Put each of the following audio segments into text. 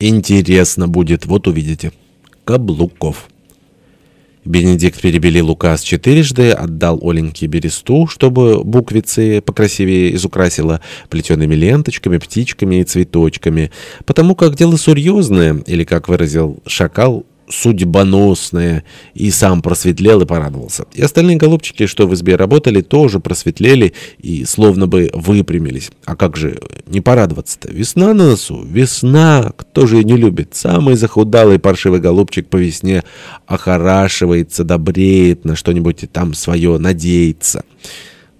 Интересно будет, вот увидите. Каблуков. Бенедикт перебелил указ четырежды, отдал Оленьке бересту, чтобы буквицы покрасивее изукрасила плетеными ленточками, птичками и цветочками, потому как дело серьезное, или, как выразил Шакал, судьбоносное, и сам просветлел и порадовался. И остальные голубчики, что в избе работали, тоже просветлели и словно бы выпрямились. А как же не порадоваться-то? Весна на носу, весна, кто же ее не любит? Самый захудалый паршивый голубчик по весне охорашивается, добреет, на что-нибудь там свое надеется».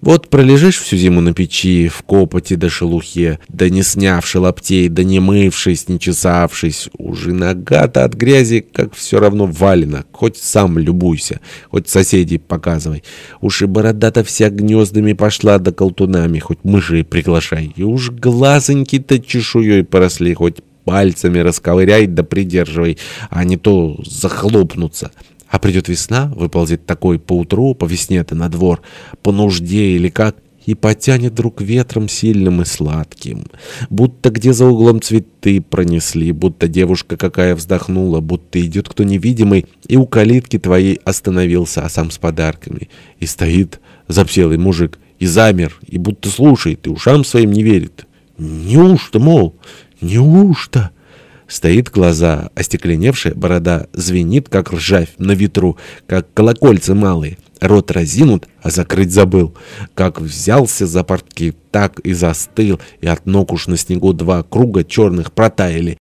Вот пролежишь всю зиму на печи, в копоти да шелухе, да не снявши лаптей, да не мывшись, не чесавшись, уже нога-то от грязи, как все равно валено, хоть сам любуйся, хоть соседей показывай. Уж и борода-то вся гнездами пошла да колтунами, хоть мышей приглашай, и уж глазоньки-то чешуей поросли, хоть пальцами расковыряй да придерживай, а не то захлопнуться». А придет весна, выползет такой поутру, по весне-то на двор, по нужде или как, и потянет вдруг ветром сильным и сладким. Будто где за углом цветы пронесли, будто девушка какая вздохнула, будто идет кто невидимый, и у калитки твоей остановился, а сам с подарками. И стоит запселый мужик, и замер, и будто слушает, и ушам своим не верит. Неужто, мол, неужто? Стоит глаза, остекленевшая борода звенит, как ржавь на ветру, как колокольцы малые. Рот разинут, а закрыть забыл. Как взялся за портки, так и застыл, и от ног уж на снегу два круга черных протаяли.